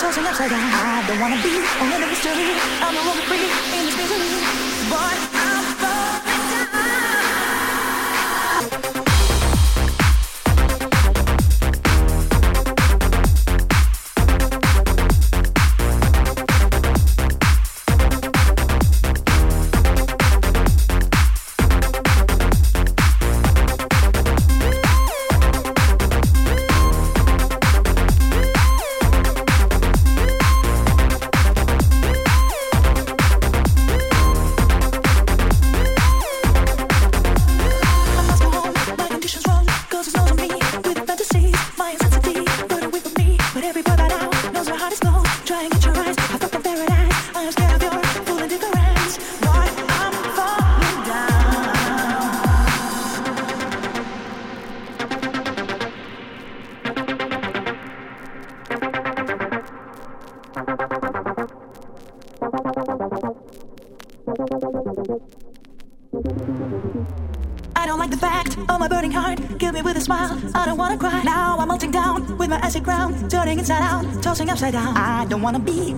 tossing upside down. I don't wanna be only the mystery. upside down. I don't wanna be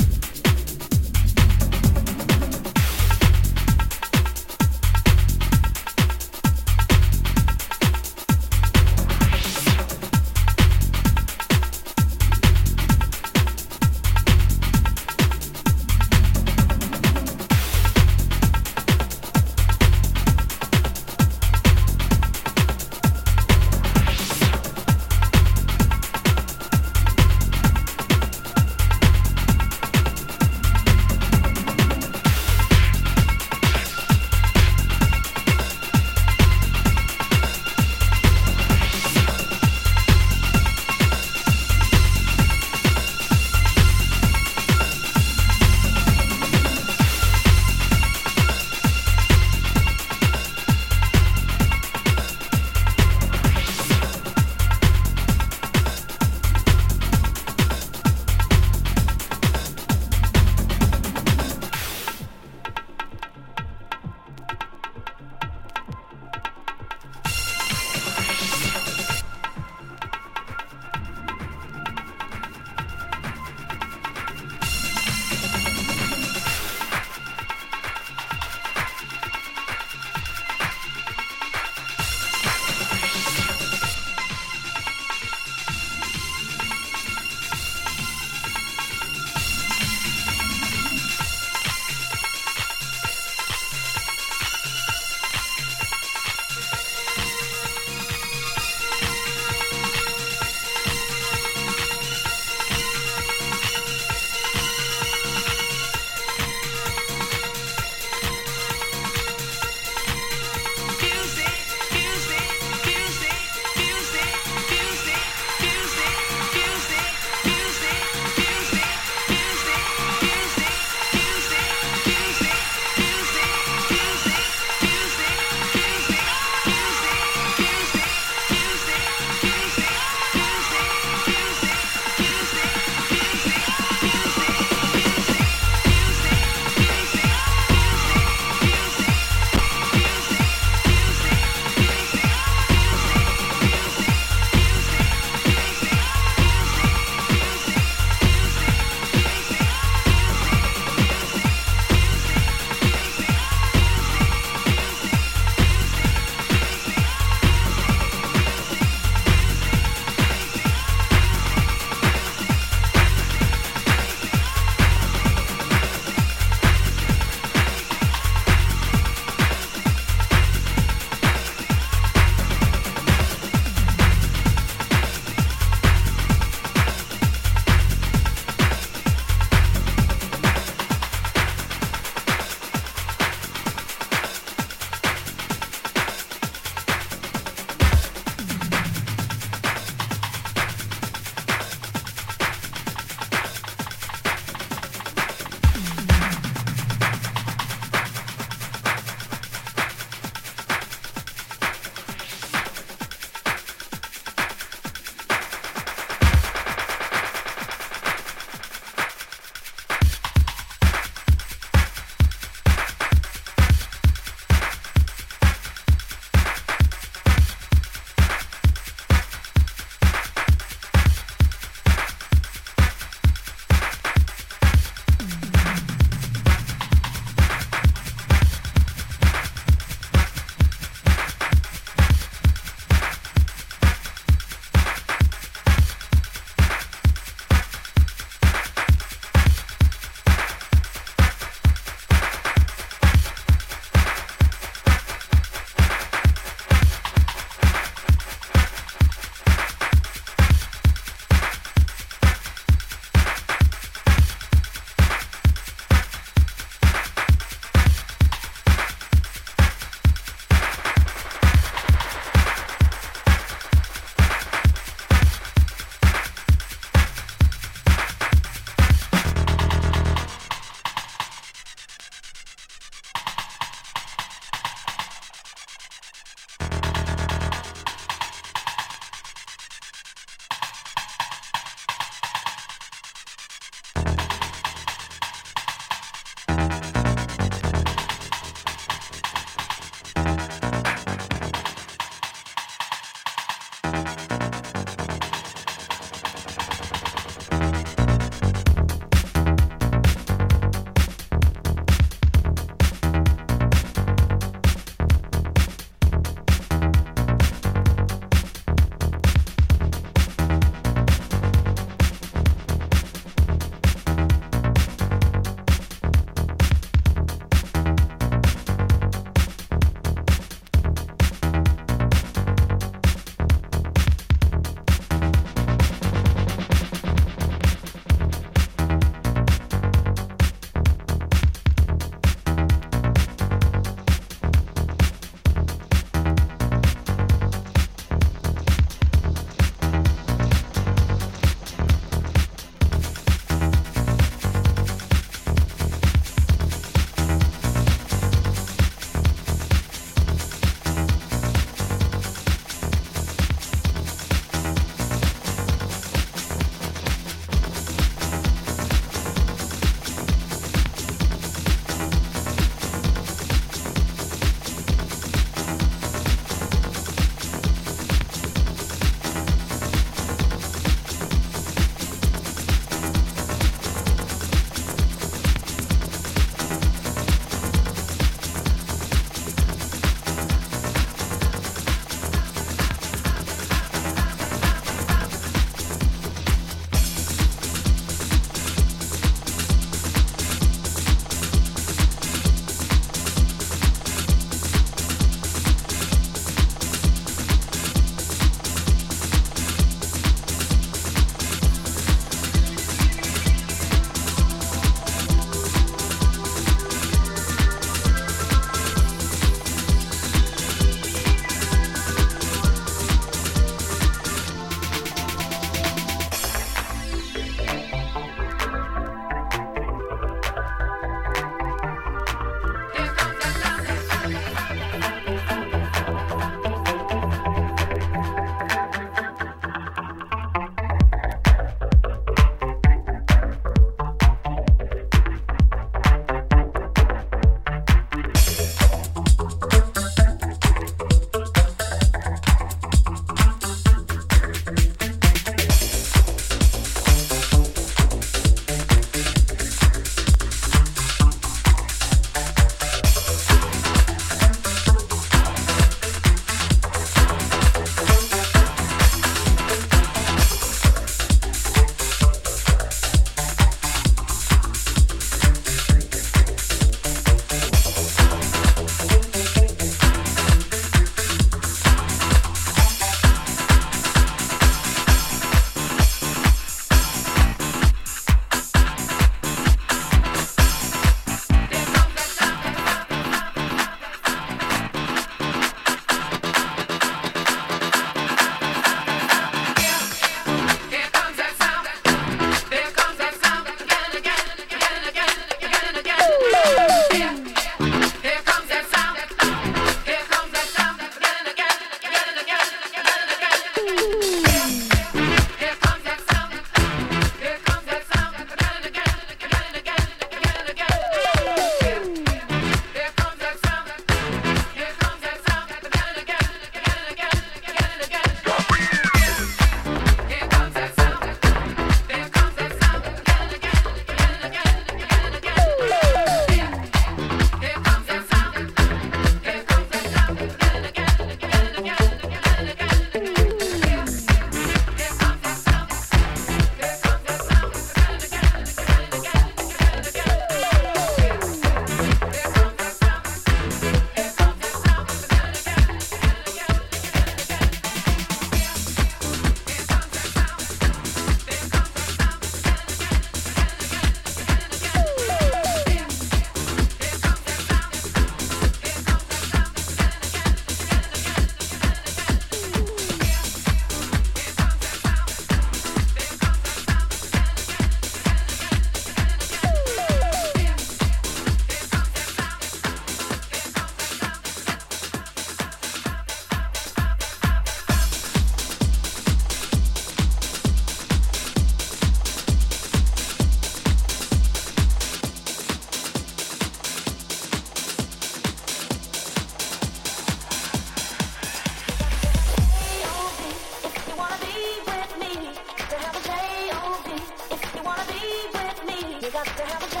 Doctor, have a good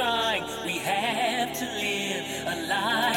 trying. We have to live a life.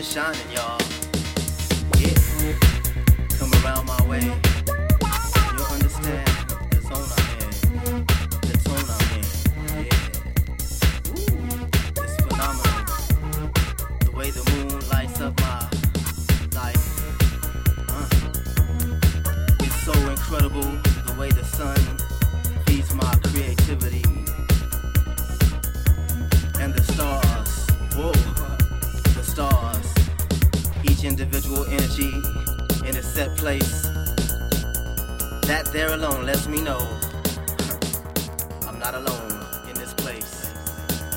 is shining, y'all. Yeah, come around my way. You'll understand the zone I'm in. The tone I'm in. Yeah. It's phenomenal. The way the moon lights up my life. Uh, it's so incredible the way the sun feeds my creativity. And the stars. Whoa individual energy in a set place. That there alone lets me know I'm not alone in this place.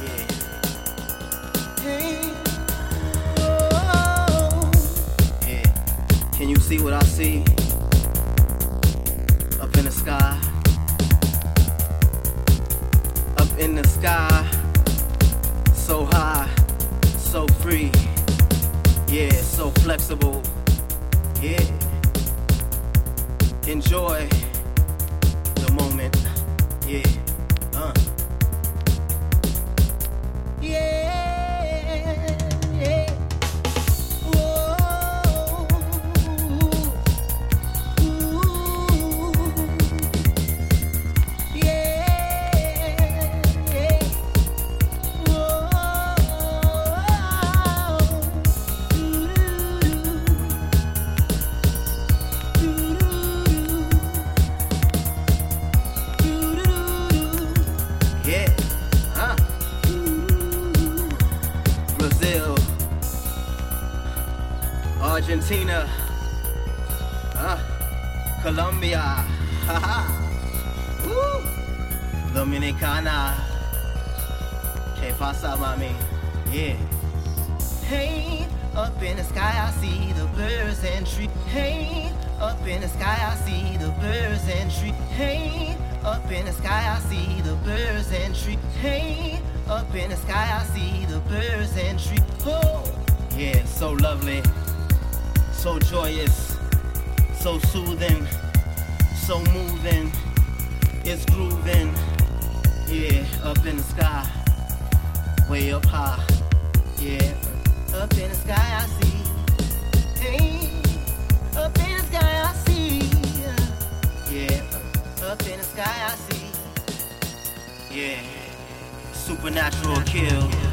Yeah. Hey. Oh. Yeah. Can you see what I see? Up in the sky. Up in the sky. So high, so free. Yeah, so flexible. Yeah. Enjoy the moment. Yeah. sky I see. Yeah, supernatural kill.